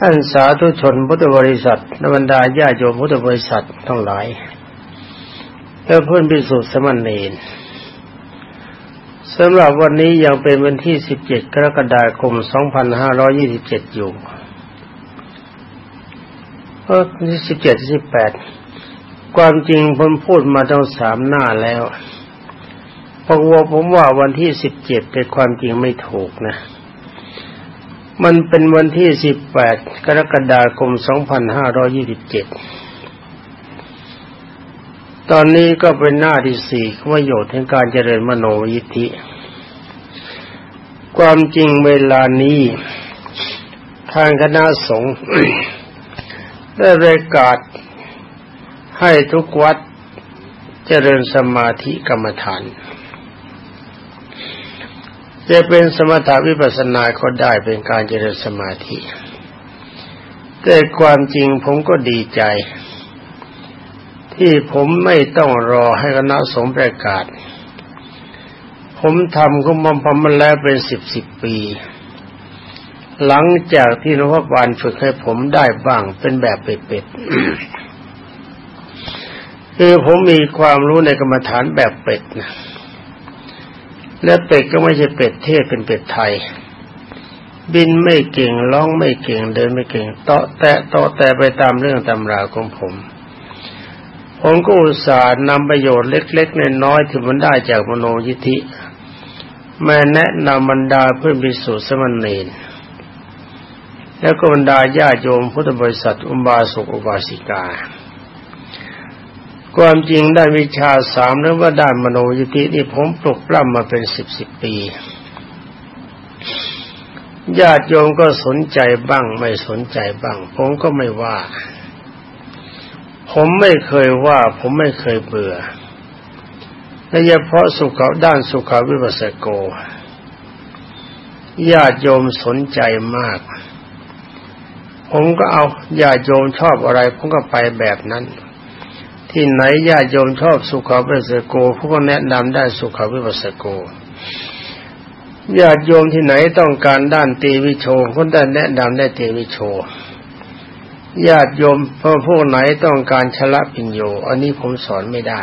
ท่านสาธุชนพุทธบริษัทนบรรดาญาโยมพุทธบริษัททั้งหลายและเพื่อนพิสุทธิ์สมณเณรสำหรับวันนี้ยังเป็นวันที่ 17 กรกฎาคม 2527 อยู่เออที่17 18 ความจริงผมพูดมาตั้งสามหน้าแล้วพราะว่าผมว่าวันที่ 17เป็นความจริงไม่ถูกนะ มันเป็นวันที่ 18 กรกฎาคม 2527 ตอนนี้ก็เป็นหน้าที่สี่ประโยชน์ในการเจริญมโนยิทธิ ความจริงเวลานี้ ทางคณะสงฆ์ได้ประกาศให้ทุกวัดเจริญสมาธิกรรมฐาน จะเป็นสมถาวิปัสนาก็ได้เป็นการเจริญสมาธิ แต่ความจริงผมก็ดีใจ ที่ผมไม่ต้องรอให้คณะสงฆ์ประกาศ ผมทำก็มัมพมาแล้วเป็นสิบสิบปี หลังจากที่นพบาลฝึกให้ผมได้บ้างเป็นแบบเป็ดๆคือผมมีความรู้ในกรรมฐานแบบเป็ดนะ และเป็ดก็ไม่ใช่เป็ดเทศเป็นเป็ดไทย บินไม่เก่งร้องไม่เก่งเดินไม่เก่งเตาะแตะเตาะแต่ไปตามเรื่องตำราของผม ผมก็อุตส่าห์นำประโยชน์เล็กๆน้อยๆที่มันได้จากมโนยิธิแม่แนะนำบรรดาเพื่อนพิสูจน์สมณีนแล้วก็บรรดาญาโยมพุทธบริษัทอุบาสกอุบาสิกา ความจริงได้วิชาสามหรือว่าด้านมโนยิธินี่ผมปลุกปล้ำมาเป็นสิบสิบปีญาติโยมก็สนใจบ้าง ไม่สนใจบ้าง ผมก็ไม่ว่า ผมไม่เคยว่า ผมไม่เคยเบื่อโดยเฉพาะสุขด้านสุขวิปัสสโก ญาติโยมสนใจมาก ผมก็เอาญาติโยมชอบอะไร ผมก็ไปแบบนั้น ที่ไหนญาติโยมชอบสุขาวิปัสสโกผู้ก็แนะนำได้สุขาวิปัสสโกญาติโยมที่ไหนต้องการด้านตีวิโชคนได้แนะนำได้ตีวิโชญาติโยมพพวกไหนต้องการชละปิญโย อันนี้ผมสอนไม่ได้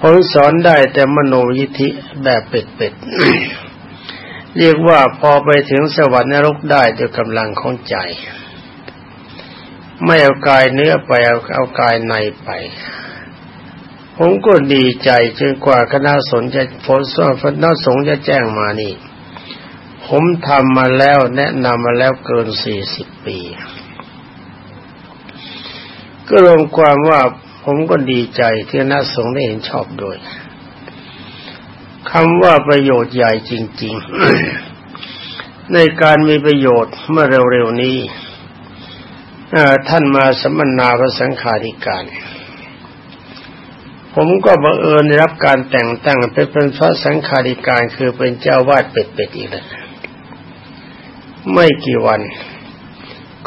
ผมสอนได้แต่มโนยิธิแบบเป็ดๆเรียกว่าพอไปถึงสวรรค์นรกได้ด้วยกำลังของใจ ไม่เอากายเนื้อไปเอาเอากายในไป ผมก็ดีใจจนกว่าคณะสงฆ์จะฝนซ้อคณะสงฆ์จะแจ้งมานี่ ผมทำมาแล้วแนะนำมาแล้วเกินสี่สิบปี ก็รวมความว่าผมก็ดีใจที่คณะสงฆ์ได้เห็นชอบด้วยคำว่าประโยชน์ใหญ่จริง ๆ ในการมีประโยชน์เมื่อเร็วๆนี้ ท่านมาสัมมนาพระสังฆาธิการ ผมก็บังเอิญได้รับการแต่งตั้งเป็นพระสังฆาธิการคือเป็นเจ้าวาดเป็ดๆอีกแล้วไม่กี่วัน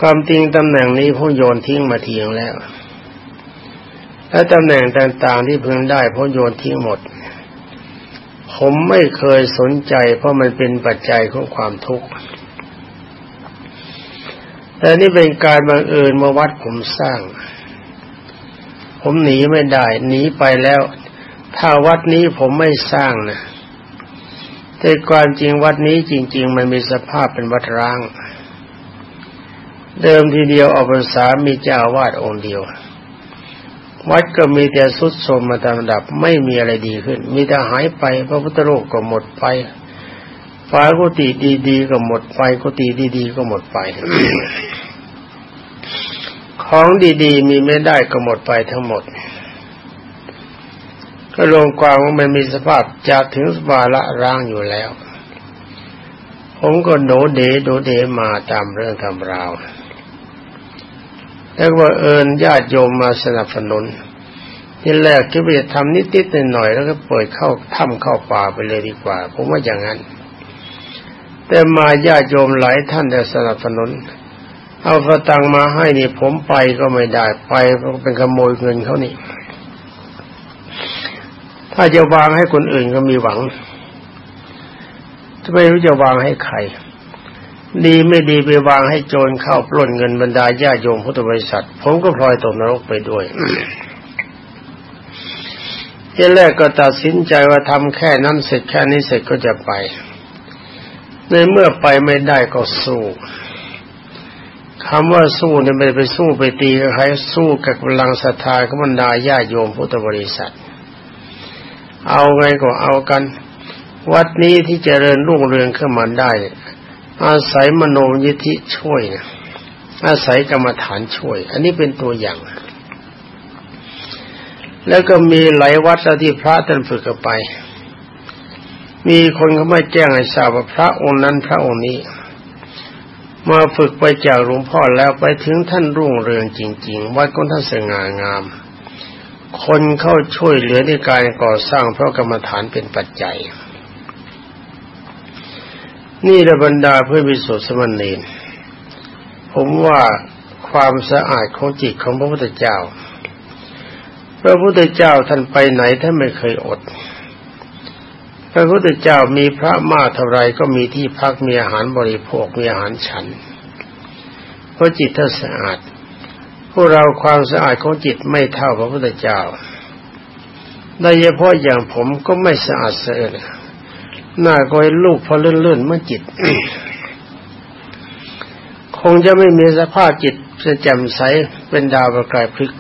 ความจริงตำแหน่งนี้ผมโยนทิ้งมาทิ้งแล้ว และตำแหน่งต่างๆที่พิ่งได้ผมโยนทิ้งหมด ผมไม่เคยสนใจเพราะมันเป็นปัจจัยของความทุกข์ แต่นี่เป็นการบังเอิญมาวัดผมสร้าง ผมหนีไม่ได้หนีไปแล้ว ถ้าวัดนี้ผมไม่สร้างนะแต่ความจริงวัดนี้จริง ๆ มันมีสภาพเป็นวัดร้าง เดิมทีเดียวออกพรรษามีเจ้าวาดองค์เดียว วัดก็มีแต่สุดโทมมาตามระดับไม่มีอะไรดีขึ้น มีแต่หายไปพระพุทธโลกก็หมดไป ฝากุฏิดีๆก็หมดไปกุฏิดีๆก็หมดไป ของดีๆ มีไม่ได้ก็หมดไปทั้งหมด ก็ลงความว่ามันมีสภาพจะถึงสวาระร่างอยู่แล้ว ผมก็โดเดโดเดมาตามเรื่องทำราวแล้วว่าเอิญญาติโยมมาสนับสนุนที่แรกคิดว่าจะทำนิดๆหน่อยๆแล้วก็เปิดเข้าถ้ำเข้าป่าไปเลยดีกว่า ผมว่าอย่างนั้น แต่มาญาติโยมหลายท่านได้สนับสนุน เอาสตังมาให้นี่ผมไปก็ไม่ได้ไปเพราะเป็นขโมยเงินเขานี่ ถ้าจะวางให้คนอื่นก็มีหวังจะไม่รู้จะวางให้ใคร ดีไม่ดีไปวางให้โจรเข้าปล้นเงินบรรดาญาโยมพุทธบริษัท ผมก็พลอยตกนรกไปด้วยที่แรกก็ตัดสินใจว่าทำแค่นั้นเสร็จแค่นี้เสร็จก็จะไป ในเมื่อไปไม่ได้ก็สู้คำว่าสู้เนี่ยไม่ไปสู้ไปตีกับใครสู้กับกำลังศรัทธาของบรรดาญาโยมพุทธบริษัท เอาไงก็เอากัน วัดนี้ที่จเจริญรุ่งเรืองขึ้นมาได้ อาศัยมโนยิธิช่วยนะอาศัยกรรมฐานช่วย อันนี้เป็นตัวอย่าง แล้วก็มีหลายวัดที่พระท่านฝึกกันไป มีคนเขาไม่แจ้งให้ทราบว่าพระองค์นั้นพระองค์นี้ มาฝึกไปจากหลวงพ่อแล้วไปถึงท่านรุ่งเรืองจริง ๆ วัดของท่านสง่างาม คนเข้าช่วยเหลือในการก่อสร้างเพราะกรรมฐานเป็นปัจจัย นี่ระบรรดาเพื่อวิสุทธิสมณีนผมว่าความสะอาดของจิตของพระพุทธเจ้า พระพุทธเจ้าท่านไปไหนท่านไม่เคยอด พระพุทธเจ้ามีพระมากเท่าไรก็มีที่พักมีอาหารบริโภคมีอาหารฉัน เพราะจิตท่าสะอาด พวกเราความสะอาดของจิตไม่เท่าพระพุทธเจ้าโดยเฉพาะอย่างผมก็ไม่สะอาดเสียหน้าก็ลูกพอเลื่อนๆเมื่อจิต คงจะไม่มีสภาพจิตจะแจ่มใสเป็นดาวประกายพลึก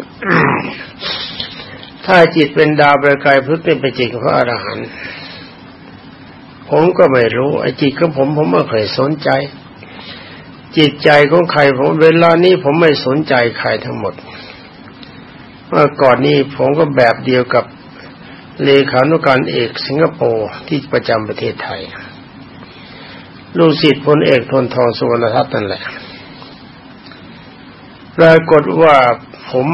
ถ้าจิตเป็นดาวประกายพลึกเป็นจิตของพระอรหันต์ ผมก็ไม่รู้ ไอ้จิตของผมผมไม่เคยสนใจ จิตใจของใครผมเวลานี้ผมไม่สนใจใครทั้งหมด เมื่อก่อนนี้ผมก็แบบเดียวกับเลขานุการเอกสิงคโปร์ที่ประจำประเทศไทย ลูกศิษย์พลเอกทนทองสุวรรณทัตน์นั่นแหละปรากฏว่าผม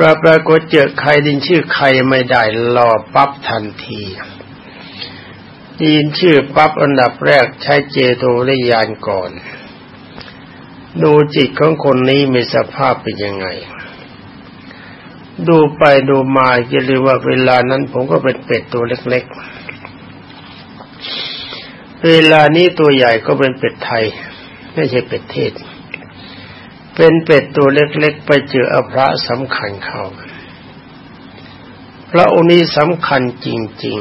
เราปรากฏเจอใครดินชื่อใครไม่ได้รอปั๊บทันทียินชื่อปั๊บอันดับแรกใช้เจโตริยานก่อน ดูจิตของคนนี้มีสภาพเป็นยังไง ดูไปดูมาจะเรียกว่าเวลานั้นผมก็เป็นเป็ดตัวเล็กๆ เวลานี้ตัวใหญ่ก็เป็นเป็ดไทย ไม่ใช่เป็ดเทศ เป็นเป็ดตัวเล็กๆ ไปเจอพระสำคัญเขาพระองค์นี้สำคัญจริง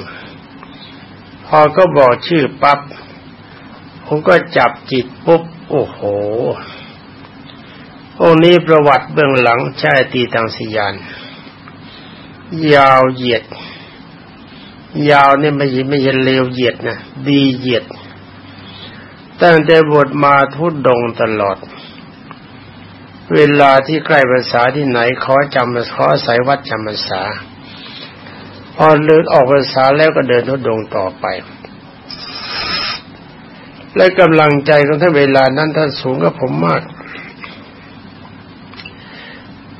ๆ พอก็บอกชื่อปับ๊บผมก็จับจิตปุ๊บ โอ้โห องค์นี้ประวัติเบื้องหลังใช่ตีตังสยาน ยาวเหยียด ยาวนี่ไม่ใช่ไม่ใช่เลวเหยียดนะ ดีเหยียด ตั้งแต่บทมาทุดดงตลอด เวลาที่ใกล้ภาษาที่ไหนขอจำขอสายวัดจำภาษาพอเลือออกภาษาแล้วก็เดินทุดงต่อไป และกำลังใจของท่านเวลานั้นท่านสูงกับผมมาก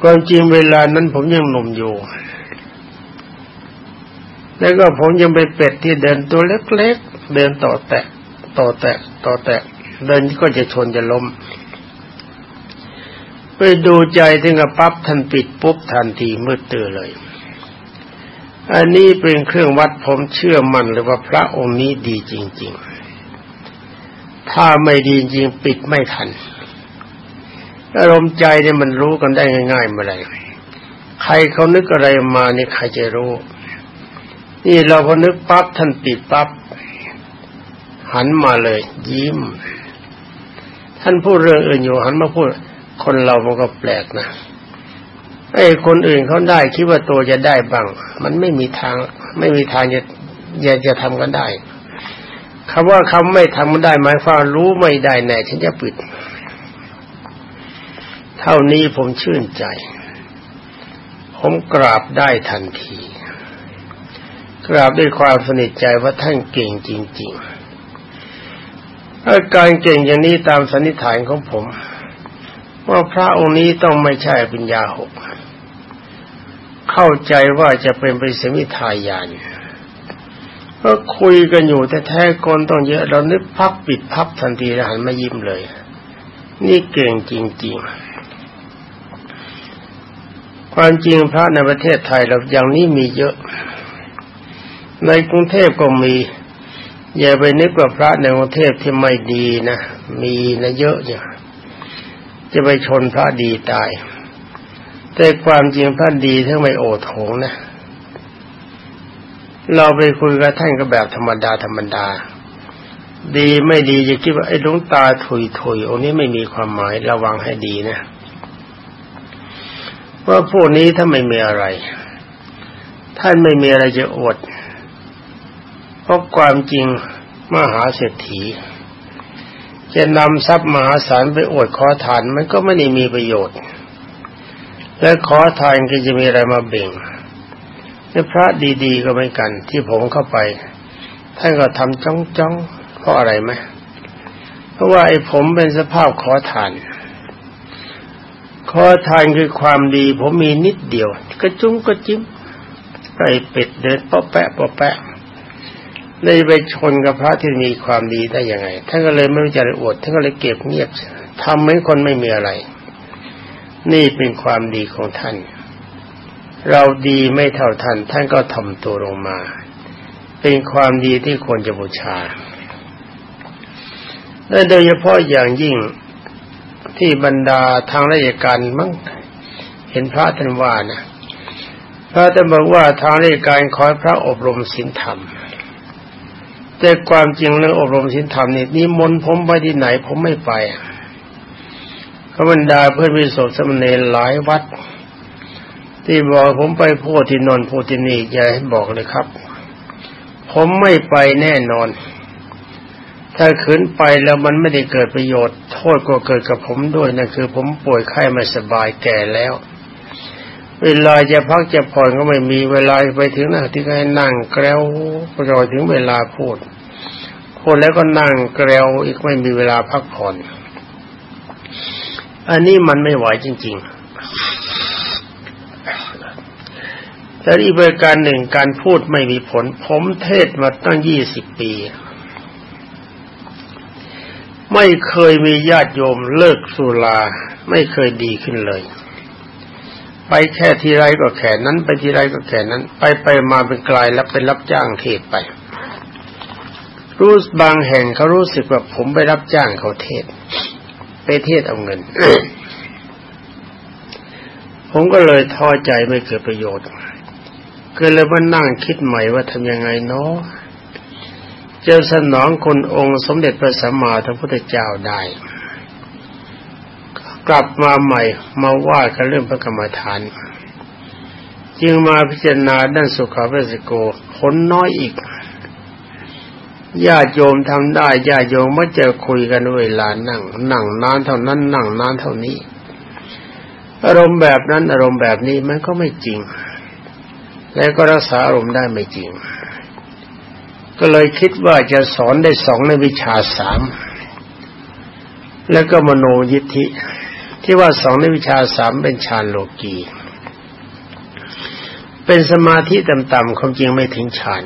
ความจริงเวลานั้นผมยังหนุ่มอยู่ แล้วก็ผมยังไปเป็ดที่เดินตัวเล็กๆ เดินต่อแตะต่อแตะต่อแตะ เดินก็จะชนจะล้ม ไปดูใจถึงกับปั๊บท่านปิดปุ๊บทันทีมืดตื่นเลย อันนี้เป็นเครื่องวัดผมเชื่อมั่นเลยว่าพระองค์นี้ดีจริง ๆ ถ้าไม่ดีจริงปิดไม่ทัน อารมณ์ใจเนี่ยมันรู้กันได้ง่ายๆเมื่อไรใครเขานึกอะไรมาเนี่ยใครจะรู้ นี่เราพอนึกปั๊บท่านปิดปั๊บหันมาเลย ยิ้ม ท่านพูดเรื่องอื่นอยู่หันมาพูด คนเรามันก็แปลกนะไอ้คนอื่นเขาได้คิดว่าตัวจะได้บ้าง มันไม่มีทาง ไม่มีทางจะจะจะทำกันได้คำว่าคำไม่ทำมันได้หมายความรู้ไม่ได้แน่ฉันจะปิด เท่านี้ผมชื่นใจ ผมกราบได้ทันที กราบด้วยความสนิทใจว่าท่านเก่งจริงๆอาการเก่งอย่างนี้ตามสันนิษฐานของผม ว่าพระองค์นี้ต้องไม่ใช่ปัญญาหก เข้าใจว่าจะเป็นปสมิทายานก็คุยกันอยู่แต่แท้คนต้องเยอะ เรานึกพับปิดพับทันทีแล้วหันมายิ้มเลย นี่เก่งจริง ๆ ความจริงพระในประเทศไทยเราอย่างนี้มีเยอะ ในกรุงเทพก็มี อย่าไปนึกว่าพระในกรุงเทพที่ไม่ดีนะ มีนะเยอะเนี่ย จะไปชนพระดีตาย แต่ความจริงพระดีทั้งไม่โอโถงนะ เราไปคุยกับท่านก็แบบธรรมดาธรรมดา ดีไม่ดีจะคิดว่าไอ้ดวงตาถุยถุยองนี้ไม่มีความหมายระวังให้ดีนะว่าพวกนี้ถ้าไม่มีอะไร ท่านไม่มีอะไรจะอด เพราะความจริงมหาเศรษฐี จะนำทรัพย์มหาศาลไปอวดขอทานมันก็ไม่ได้มีประโยชน์ และขอทานก็จะมีอะไรมาเบ่งและพระดีๆก็ไม่กัน ที่ผมเข้าไปท่านก็ทำจ้องจ้องเพราะอะไรไหมเพราะว่าไอ้ผมเป็นสภาพขอทาน ขอทานคือความดี ผมมีนิดเดียวกระจุ้งกระจิ้มไก่เป็ดเดินปาะแปะปาะแปะ เลยไปชนกับพระที่มีความดีได้ยังไงท่านก็เลยไม่ใจะอวดท่านก็เลยเก็บเงียบทำให้คนไม่มีอะไร นี่เป็นความดีของท่าน เราดีไม่เท่าท่าน ท่านก็ทำตัวลงมา เป็นความดีที่ควรจะบูชาและโดยเฉพาะอย่างยิ่งที่บรรดาทางราชการมั้งเห็นพระท่านว่านะพระท่านบอกว่าทางราชการคอยพระอบรมศีลธรรม แต่ความจริงเรื่องอบรมศีลธรรมนี่นิมนต์ผมไปที่ไหนผมไม่ไปพระบรรดาเพื่อนวิสุทธิสมณีหลายวัด ที่บอกผมไปพูดที่นนพูดที่นี่อย่าให้บอกเลยครับ ผมไม่ไปแน่นอน ถ้าขืนไปแล้วมันไม่ได้เกิดประโยชน์ โทษก็เกิดกับผมด้วยนั่นคือ ผมป่วยไข้ไม่สบายแก่แล้ว เวลาจะพักจะผ่อนก็ไม่มีเวลาไปถึงนะที่ให้นั่งแกล้วรอถึงเวลาพูดพูดแล้วก็นั่งแกล้วอีกไม่มีเวลาพักผ่อน อันนี้มันไม่ไหวจริง ๆ แต่อีกประการหนึ่งการพูดไม่มีผล ผมเทศมาตั้งยี่สิบปี ไม่เคยมีญาติโยมเลิกสุราไม่เคยดีขึ้นเลย ไปแค่ทีไรก็แค่นั้น ไปทีไรก็แค่นั้น ไปไปมาเป็นกลายแล้วเป็นรับจ้างเทศไป รู้บางแห่งเขารู้สึกว่าผมไปรับจ้างเขาเทศ ไปเทศเอาเงิน ผมก็เลยท้อใจไม่เกิดประโยชน์ก็เลยมานั่งคิดใหม่ว่าทำยังไงเนาะจะสนองคนองค์สมเด็จพระสัมมาสัมพุทธเจ้าได้ กลับมาใหม่มาว่ากันเรื่องพระกรรมฐาน จึงมาพิจารณาด้านสุขาเวสโกผลน้อยอีกญาติโยมทำได้ญาติโยมไม่เจะคุยกันเวลานั่งนั่งนานเท่านั้นนั่งนานเท่านี้ อารมณ์แบบนั้นอารมณ์แบบนี้มันก็ไม่จริง และก็รักษาอารมณ์ได้ไม่จริง ก็เลยคิดว่าจะสอนได้สองในวิชาสามแล้วก็มโนยิทธิ ที่ว่าสองในวิชาสามเป็นฌานโลกี เป็นสมาธิต่ำๆความจริงไม่ถึงฌาน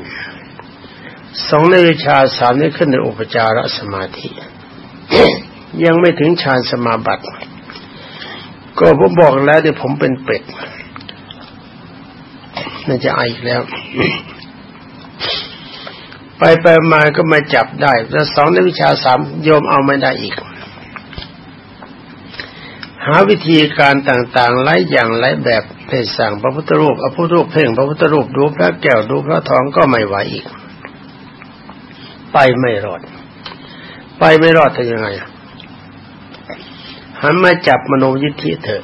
สองในวิชาสามนี้ขึ้นในอุปจารสมาธิ ยังไม่ถึงฌานสมาบัติ ก็ผมบอกแล้วเดี๋ยวผมเป็นเป็ดน่าจะไออีกแล้ว ไปไปมาก็มาจับได้ แล้วสองในวิชาสามโยมเอาไม่ได้อีก หาวิธีการต่างๆหลายอย่างหลายแบบเพศสั่งพระพุทธรูปเอาพุทธรูปเพ่งพระพุทธรูปดูพระแก้วดูพระทองก็ไม่ไหวอีก ไปไม่รอด ไปไม่รอดจะยังไงหันมาจับมโนยิทธิเถอะ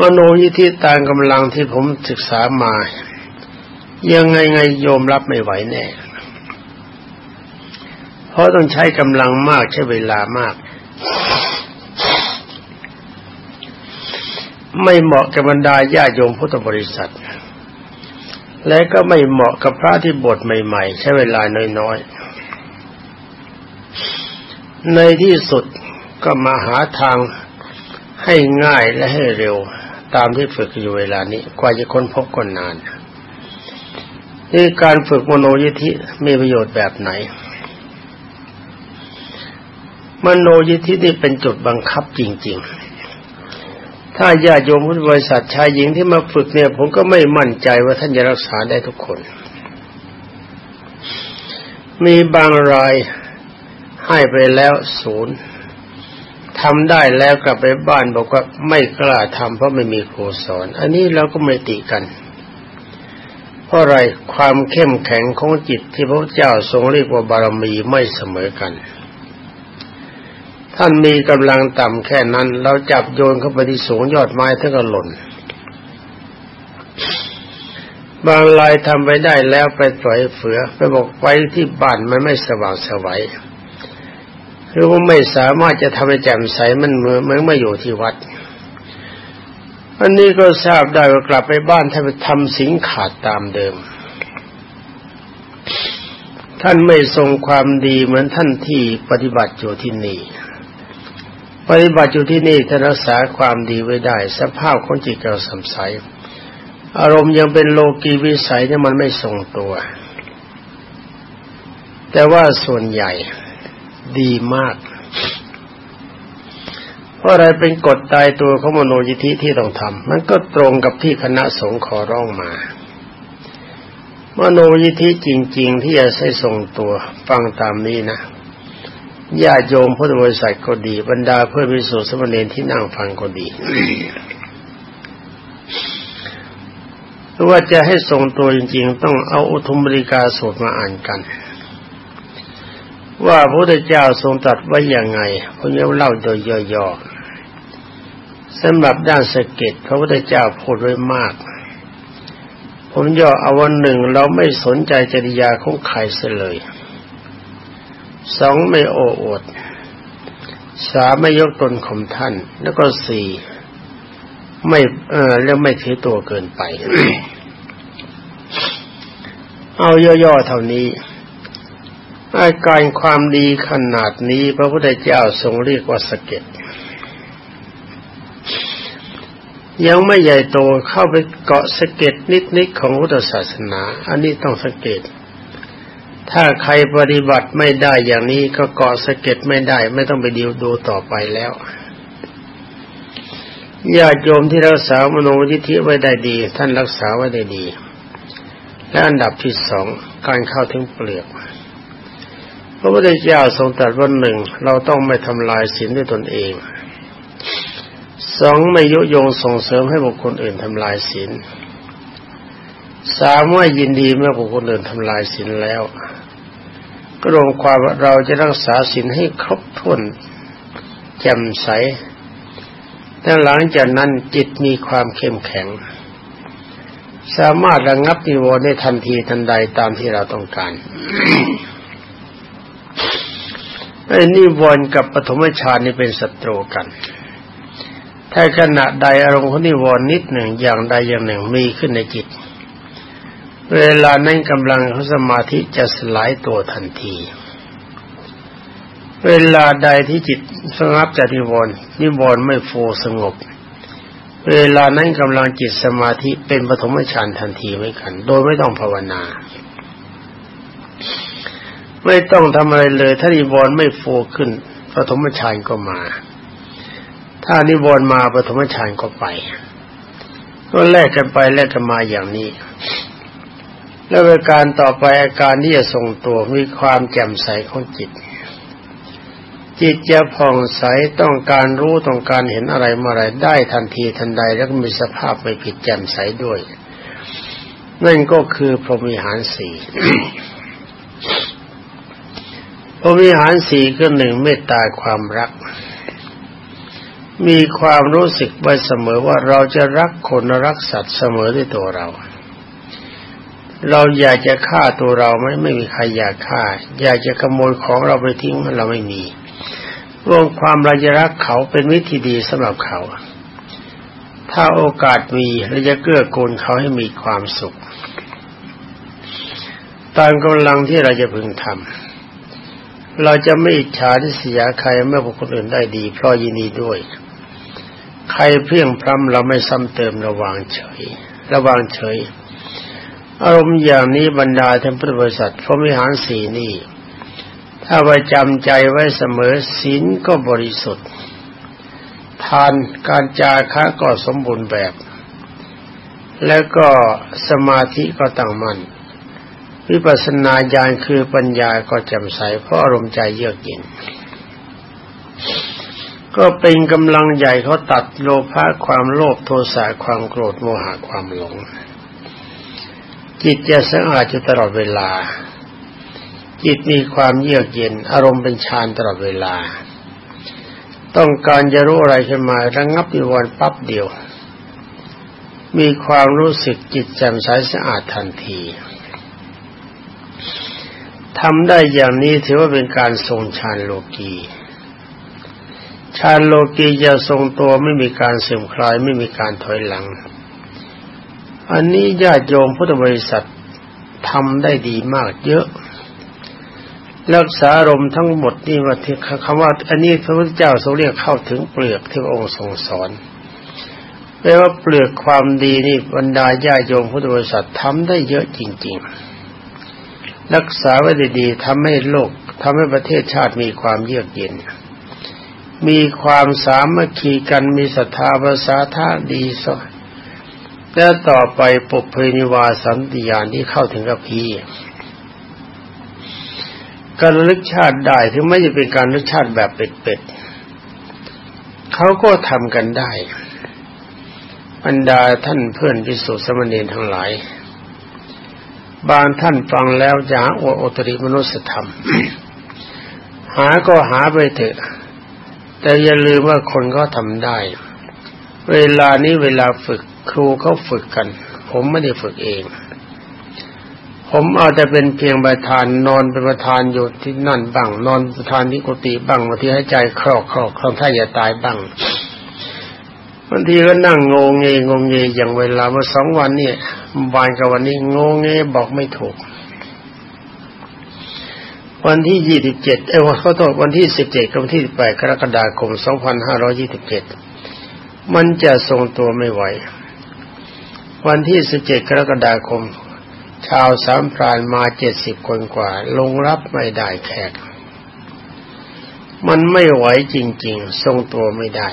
มโนยิทธิตามกำลังที่ผมศึกษามา ยังไงไงโยมรับไม่ไหวแน่ เพราะต้องใช้กำลังมากใช้เวลามาก ไม่เหมาะกับบรรดาญาโยมพุทธบริษัท และก็ไม่เหมาะกับพระที่บทใหม่ ๆ ใช้เวลาน้อยๆ ในที่สุดก็มาหาทางให้ง่ายและให้เร็วตามที่ฝึกอยู่เวลานี้ กว่าจะค้นพบคนนานนี่การฝึกมโนยิธิมีประโยชน์แบบไหน มโนยิธินี่เป็นจุดบังคับจริง ๆ ถ้าญาติโยมพุทธบริษัทชายหญิงที่มาฝึกเนี่ย ผมก็ไม่มั่นใจว่าท่านจะรักษาได้ทุกคน มีบางรายให้ไปแล้วศูนย์ทำได้แล้วกลับไปบ้านบอกว่าไม่กล้าทำเพราะไม่มีครูสอน อันนี้เราก็ไม่ติกัน เพราะอะไรความเข้มแข็งของจิตที่พระเจ้าทรงเรียกว่าบารมีไม่เสมอกัน ท่านมีกำลังต่ำแค่นั้น เราจับโยนเข้าไปที่สูงยอดไม้ท่านก็หล่น บางรายทำไปได้แล้วไปปล่อยเฟือ ไปบอกไว้ที่บ้านมันไม่สว่างสวัยคือว่าไม่สามารถจะทำให้แจ่มใสมันเหมือนเมื่ออยู่ที่วัด อันนี้ก็ทราบได้ว่ากลับไปบ้านถ้านไปทำสิ่งขาดตามเดิม ท่านไม่ทรงความดีเหมือนท่านที่ปฏิบัติอยู่ที่นี่ ปฏิบัติอยู่ที่นี่ถ้ารักษาความดีไว้ได้ สภาพของจิตเราสำใสอารมณ์ยังเป็นโลกีวิสัยเนี่ยมันไม่ทรงตัว แต่ว่าส่วนใหญ่ดีมาก เพราะอะไรเป็นกฎตายตัวของมโนยิธิที่ต้องทำมันก็ตรงกับที่คณะสงฆ์ขอร้องมามโนยิธิจริง ๆ ที่จะใช้ทรงตัวฟังตามนี้นะ ญาโยมพุทธบริษัทก็ดี บรรดาเพื่อนมิสุสมณีที่นั่งฟังก็ดีหรือว่าจะให้ทรงตัวจริง ๆ ต้องเอาอุทุมบริกาสดมาอ่านกัน ว่าพระพุทธเจ้าทรงตรัสไว้อย่างไงผมจะเล่าโดยย่อๆสำหรับด้านสเก็ตพระพุทธเจ้าพูดไว้มาก ผมย่อเอาวันหนึ่งเราไม่สนใจจริยาของใครเสียเลย สองไม่โอ้อวดสามไม่ยกตนข่มท่าน แล้วก็สี่ไม่เออแล้วไม่ถือตัวเกินไป เอาย่อๆเท่านี้อาการความดีขนาดนี้ พระพุทธเจ้าทรงเรียกว่าสเก็ตยังไม่ใหญ่โตเข้าไปเกาะสเก็ตนิดๆของพุทธศาสนา อันนี้ต้องสังเกต ถ้าใครปฏิบัติไม่ได้อย่างนี้ก็เกาะสะเก็ตไม่ได้ ไม่ต้องไปดีวดูต่อไปแล้วญาติโยมที่รักษามโนยิธิไว้ได้ดี ท่านรักษาไว้ได้ดี และอันดับที่สองการเข้าถึงเปลือกพระพุทธเจ้าทรงตรัสว่าหนึ่งเราต้องไม่ทำลายศีลด้วยตนเองสองไม่ยุยงส่งเสริมให้บุคคลอื่นทำลายศีล สามว่ายินดีเมื่อบุคคลอื่นทำลายศีลแล้ว ก็รวมความว่าเราจะรักษาศีลให้ครบถ้วนแจ่มใสแต่หลังจากนั้นจิตมีความเข้มแข็ง สามารถระงับนิวรณ์ได้ทันทีทันใดตามที่เราต้องการไอ้นิวรณ์กับปฐมฌานนี่เป็นศัตรูกัน ถ้าขณะใดอารมณ์ของนิวรณ์นิดหนึ่งอย่างใดอย่างหนึ่งมีขึ้นในจิต เวลานั้นกำลังของสมาธิจะสลายตัวทันที เวลาใดที่จิตสงบจากนิวรณ์นิวรณ์ไม่โฟสงบ เวลานั้นกำลังจิตสมาธิเป็นปฐมฌานทันทีไม่กัน โดยไม่ต้องภาวนา ไม่ต้องทำอะไรเลย ถ้านิวรณ์ไม่โฟขึ้นปฐมฌานก็มา ถ้านิวรณ์มาปฐมฌานก็ไป ก็แลกกันไปแลกกันมาอย่างนี้ แล้วอาการต่อไปอาการที่จะทรงตัวมีความแจ่มใสของจิต จิตจะผ่องใสต้องการรู้ต้องการเห็นอะไรมาอะไรได้ทันทีทันใดแล้วมีสภาพไม่ผิดแจ่มใสด้วย นั่นก็คือพรหมิหารสี่พรวิหารสี่ก็หนึ่งเมตตาความรัก มีความรู้สึกไว้เสมอว่าเราจะรักคนรักสัตว์เสมอด้วยตัวเรา เราอยากจะฆ่าตัวเราไหมไม่มีใครอยากฆ่า อยากจะขโมยของเราไปทิ้งเราไม่มีรวมความเราจะรักเขาเป็นวิธีดีสำหรับเขา ถ้าโอกาสมีเราจะเกื้อกูลเขาให้มีความสุข ตามกำลังที่เราจะพึงทำเราจะไม่อิจฉาที่เสียใครเมื่อบุคคลอื่นได้ดี เพราะยินดีด้วย ใครเพียงพรำเราไม่ซ้ำเติมระวางเฉย ระวางเฉย อารมณ์อย่างนี้บรรดาท่านพุทธบริษัทพรหมิหารสีนี่ ถ้าไว้จำใจไว้เสมอศีลก็บริสุทธิ์ ทานการจาค้าก็สมบูรณ์แบบ แล้วก็สมาธิก็ตั้งมัน่นวิปัสสนาญาณคือปัญญาก็แจ่มใสเพราะอารมณ์ใจเยือกเย็น ก็เป็นกำลังใหญ่เขาตัดโลภะความโลภโทสะความโกรธโมหะความหลง จิตจะสะอาดอยู่ตลอดเวลา จิตมีความเยือกเย็น อารมณ์เป็นฌานตลอดเวลา ต้องการจะรู้อะไรขึ้นมาระงับอิวันปั๊บเดียว มีความรู้สึกจิตแจ่มใสสะอาดทันทีทำได้อย่างนี้ถือว่าเป็นการทรงฌานโลกีฌานโลกีจะทรงตัวไม่มีการเสื่อมคลายไม่มีการถอยหลัง อันนี้ญาติโยมพุทธบริษัททำได้ดีมากเยอะ รักษาอารมณ์ทั้งหมดนี่ว่าที่คำว่า อันนี้พระพุทธเจ้าทรงเรียกเข้าถึงเปลือกที่องค์ทรงสอนแปลว่าเปลือกความดีนี่บรรดาญาโยมพุทธบริษัททำได้เยอะจริง ๆ รักษาไว้ดีๆทำให้โลกทำให้ประเทศชาติมีความเยือกเย็น มีความสามัคคีกันมีศรัทธาภาษาท่าดีส แล้วต่อไปปุเพนิวาสันติยานที่เข้าถึงกับพีการลึกชาติได้ถึงไม่จะเป็นการลึกชาติแบบเป็ดๆเขาก็ทำกันได้บรรดาท่านเพื่อนพิสุสมณีทั้งหลาย บางท่านฟังแล้วจะหาโอตริมนุสธรรม หาก็หาไปเถอะ แต่อย่าลืมว่าคนก็ทำได้ เวลานี้เวลาฝึกครูเขาฝึกกัน ผมไม่ได้ฝึกเอง ผมเอาแต่เป็นเพียงประธานนอนเป็นประธานอยู่ที่นั่นบ้าง นอนประธานที่กุฏิบ้างบางทีให้ใจคลอกคลอกคลองถ้าอย่าตายบ้างบางทีก็นั่งงงเงงงเงอย่างเวลาเมื่อสองวันเนี่ยวันกับวันนี้งงเงบอกไม่ถูก วันที่ยี่สิบเจ็ดเอ้วันเขาโทษวันที่สิบเจ็ดกับวันที่แปดกรกฎาคมสองพันห้าร้อยี่สิบเจ็ด มันจะทรงตัวไม่ไหว วันที่สิบเจ็ดกรกฎาคม ชาวสามพรานมาเจ็ดสิบคนกว่า ลงรับไม่ได้แขก มันไม่ไหวจริง ๆ ทรงตัวไม่ได้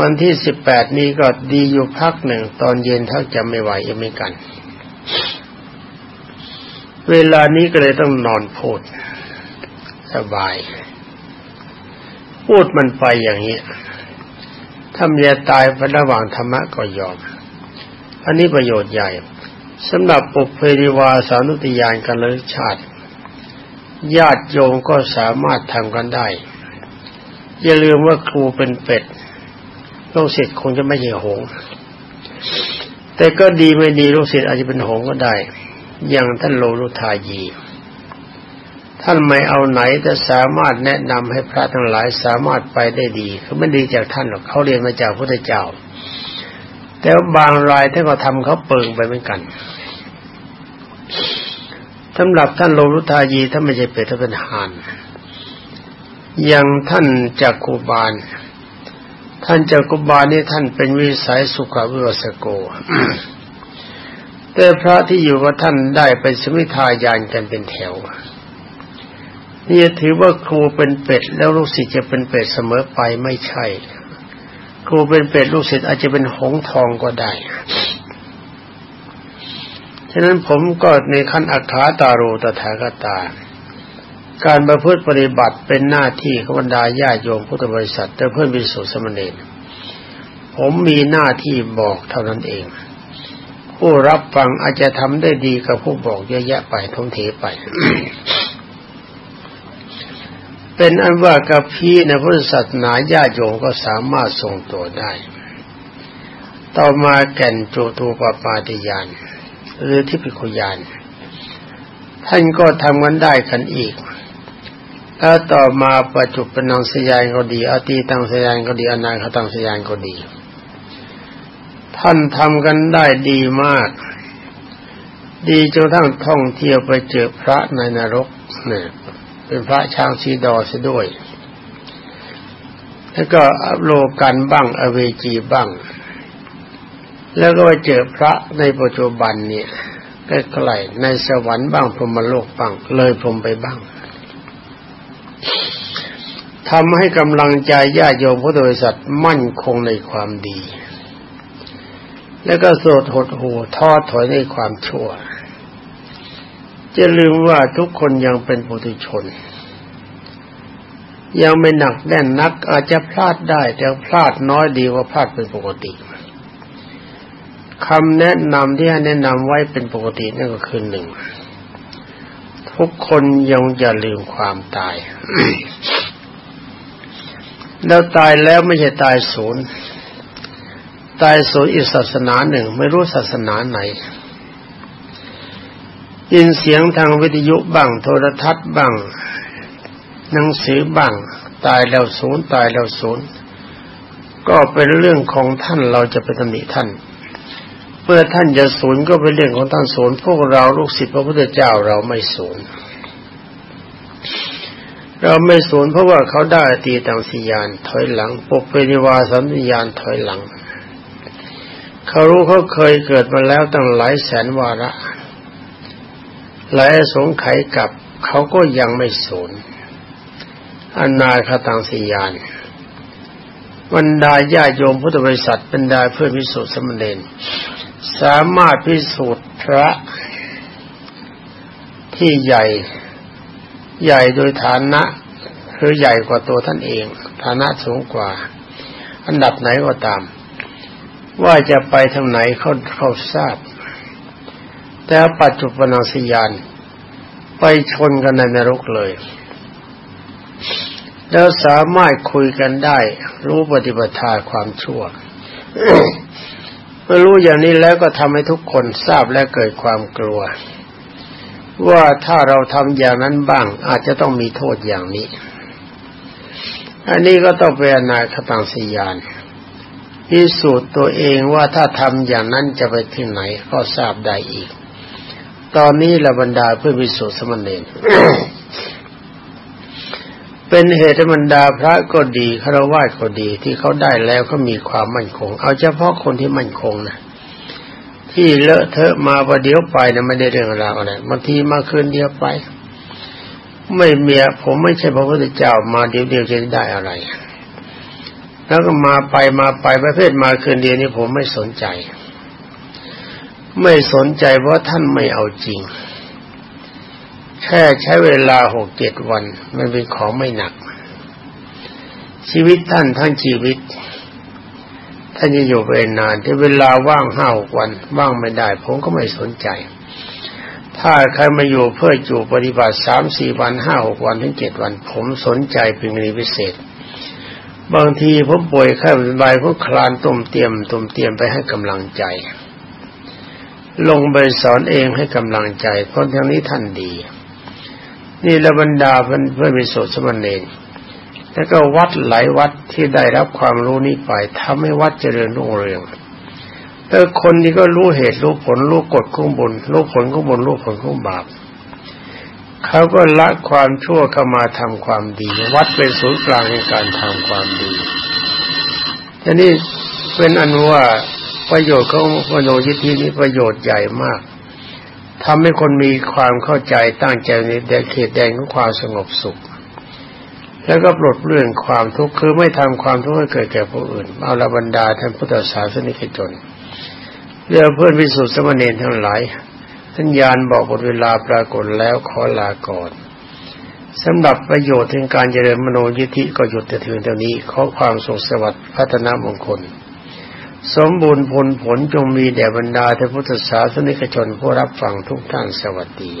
วันที่สิบแปดนี้ก็ดีอยู่พักหนึ่ง ตอนเย็นถ้าจะไม่ไหวยังไม่กัน เวลานี้ก็เลยต้องนอนพูด สบาย พูดมันไปอย่างนี้ ถ้าเมียตายระหว่างธรรมะก็ยอม อันนี้ประโยชน์ใหญ่สำหรับปุเพริวาสานุติยานกันเลยชาติ ญาติโยมก็สามารถทำกันได้ อย่าลืมว่าครูเป็นเป็ดลูกศิษย์คงจะไม่ใช่หง แต่ก็ดีไม่ดีลูกศิษย์อาจจะเป็นหงก็ได้ อย่างท่านโลลุทายี ท่านไม่เอาไหนแต่สามารถแนะนำให้พระทั้งหลายสามารถไปได้ดีเขาไม่ดีจากท่านหรอกเขาเรียนมาจากพระเจ้า แต่บางรายท่านก็ทำเขาเปิงไปเหมือนกันสำหรับท่านโลลุทายีท่านไม่ใช่เป็ดท่านเป็นหานอย่างท่านจักกุบาล ท่านจักกุบาลนี่ท่านเป็นวิสัยสุขวิวสโก แต่พระที่อยู่กับท่านได้เป็นสมิทายานกันเป็นแถว นี่ถือว่าครูเป็นเป็ดแล้วลูกศิษย์จะเป็นเป็ดเสมอไปไม่ใช่ ครูเป็นเป็ดลูกศิษย์อาจจะเป็นหงทองก็ได้ฉะนั้นผมก็ในขั้นอัคขาตาโรตถาคตา การประพฤติปฏิบัติเป็นหน้าที่ขบรรดาญาโยมพุทธบริษัทแต่เพื่อนวิสุทธิสมณีผมมีหน้าที่บอกเท่านั้นเอง ผู้รับฟังอาจจะทำได้ดีกับผู้บอกเยอะแยะไปทงเทไป เป็นอันว่ากับพี่ในพุทธศาสนาญาโยมก็สามารถทรงตัวได้ ต่อมาแก่นโจตูปปาติยานหรือทิพิคุยานท่านก็ทำกันได้กันอีก แล้วต่อมาปัจจุบันสยานก็ดี อตีตังสยานก็ดี อนาคตังสยานก็ดี ท่านทำกันได้ดีมาก ดีจนทั้งท่องเที่ยวไปเจอพระในนรกเนี่ย เป็นพระช้างสีดอซะด้วย แล้วก็โลกันบ้างอเวจีบ้าง แล้วก็ไปเจอพระในปัจจุบันเนี่ยใกล้ๆในสวรรค์บ้างพรมโลกบ้างเลยพรมไปบ้างทำให้กำลังใจญาติโยมพุทธบริษัทมั่นคงในความดี แล้วก็โสดหดหูท้อถอยในความชั่ว จะลืมว่าทุกคนยังเป็นปุถุชน ยังไม่หนักแน่นนัก อาจจะพลาดได้แต่พลาดน้อยดีกว่าพลาดเป็นปกติคำแนะนำที่ให้แนะนำไว้เป็นปกตินั่นก็คือหนึ่งทุกคนยังอย่าลืมความตาย แล้วตายแล้วไม่ใช่ตายศูนย์ ตายศูนย์อีกศาสนาหนึ่ง ไม่รู้ศาสนาไหน ยินเสียงทางวิทยุบ้าง โทรทัศน์บ้าง หนังสือบ้าง ตายแล้วศูนย์ตายแล้วศูนย์ก็เป็นเรื่องของท่านเราจะไปตำหนิท่านเมื่อท่านจะศูนย์ก็เป็นเรื่องของท่านศูนย์พวกเราลูกศิษย์พระพุทธเจ้าเราไม่ศูนย์เราไม่ศูนย์เพราะว่าเขาได้ตีตังสียานถอยหลังปกเปนิวาสัมญาณถอยหลังเขารู้เขาเคยเกิดมาแล้วตั้งหลายแสนวาระ หลายสงไขกับเขาก็ยังไม่สูญอนาคตังสียานบรรดาญาโยมพุทธบริษัทบรรดาเพื่อนพิสุทธิสมณเณรสามารถพิสูจน์พระที่ใหญ่ใหญ่โดยฐานะคือใหญ่กว่าตัวท่านเอง ฐานะสูงกว่า อันดับไหนก็ตาม ว่าจะไปทางไหนเขาเขาทราบ แต่ปัจจุบันสยาน ไปชนกันในนรกเลย แล้วสามารถคุยกันได้ รู้ปฏิบัติความชั่วเมื่อรู้อย่างนี้แล้วก็ทำให้ทุกคนทราบและเกิดความกลัว ว่าถ้าเราทำอย่างนั้นบ้าง อาจจะต้องมีโทษอย่างนี้ อันนี้ก็ต้องเป็นนาคตังสยานพิสูจน์ตัวเองว่าถ้าทำอย่างนั้นจะไปที่ไหนก็ทราบได้อีก ตอนนี้ละบรรดาเพื่อพิสูจน์สมณเณรเป็นเหตุบรรดาพระก็ดีคารวะก็ดีที่เขาได้แล้วเขามีความมั่นคง เอาเฉพาะคนที่มั่นคงนะที่เลอะเทอะมาประเดี๋ยวไปนะไม่ได้เรื่องราวอะไรบางทีมาคืนเดียวไป ไม่เมียผมไม่ใช่พระพุทธเจ้ามาเดียวเดียวจะได้อะไร แล้วก็มาไปมาไปประเภทมาคืนเดียวนี้ผมไม่สนใจ ไม่สนใจเพราะท่านไม่เอาจริง แค่ใช้เวลาหกเจ็ดวัน มันเป็นของไม่หนัก ชีวิตท่านทั้งชีวิต ท่านจะอยู่ไปนานที่เวลาว่างห้าหกวัน ว่างไม่ได้ ผมก็ไม่สนใจ ถ้าใครมาอยู่เพื่ออยู่ปฏิบัติสามสี่วันห้าหกวันถึงเจ็ดวัน ผมสนใจเป็นกรณีพิเศษ บางทีผมป่วยไข้สบายผมคลานตุ่มเตียมตุ่มเตียมไปให้กำลังใจ ลงไปสอนเองให้กำลังใจ เพราะทางนี้ท่านดี นี่ละบรรดาเพื่อนเพื่อนมีโสสมณเณรแล้วก็วัดหลายวัดที่ได้รับความรู้นี้ไปทำให้วัดเจริญรุ่งเรืองแต่คนนี้ก็รู้เหตุรู้ผลรู้กฎของบุญรู้ผลของบุญรู้ผลของบาปเขาก็ละความชั่วเข้ามาทำความดี วัดเป็นศูนย์กลางในการทำความดีอันนี้เป็นอันว่า ประโยชน์ของมโนยิทธินี้ประโยชน์ใหญ่มากทำให้คนมีความเข้าใจตั้งใจในแดนเขตแดนของความสงบสุข แล้วก็ปลดเรื่องความทุกข์คือไม่ทำความทุกข์ให้เกิดแก่ผู้อื่น เอาละบรรดาท่านพุทธศาสนิกชนเรื่องเพื่อนวิสุทธิสมณีทั้งหลายท่านยานบอกหมดเวลาปรากฏแล้วขอลาก่อนสำหรับประโยชน์ถึงการเจริญมโนยิธิก็หยุดแต่ถึงเท่านี้ขอความสุขสวัสดิ์พัฒนามงคล สมบูรณ์ผลผลจงมีแด่บรรดาท่าพุทธศาสนิกชนผู้รับฟังทุกท่านสวัสดี